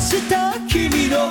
した君の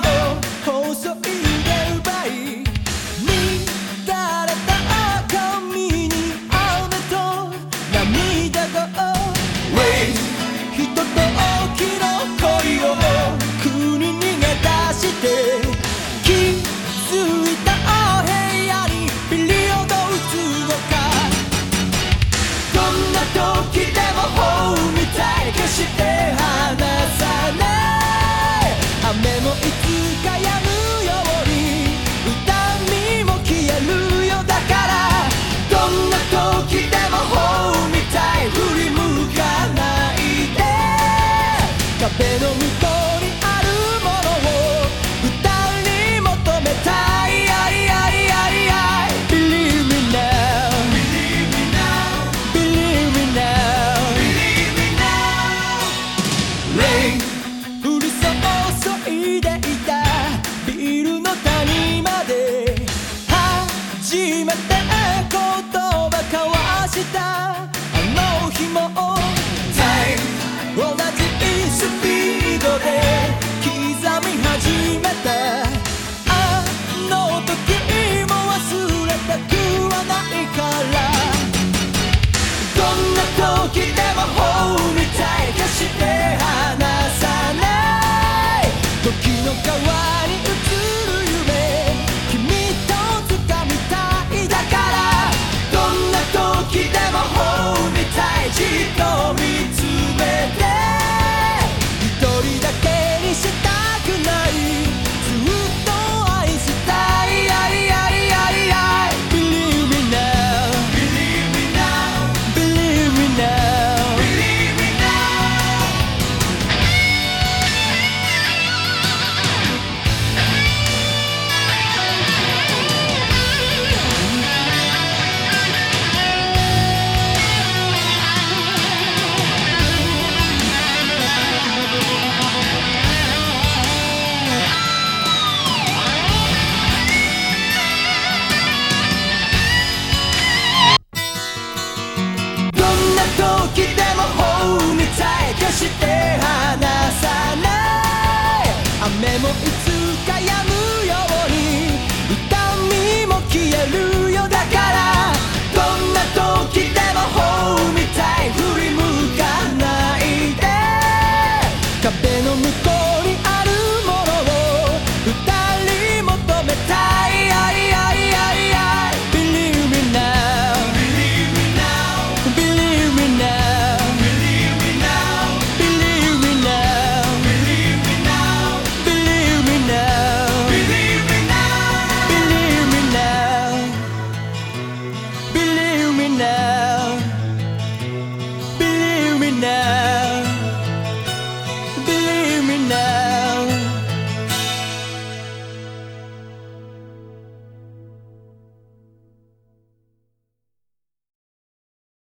して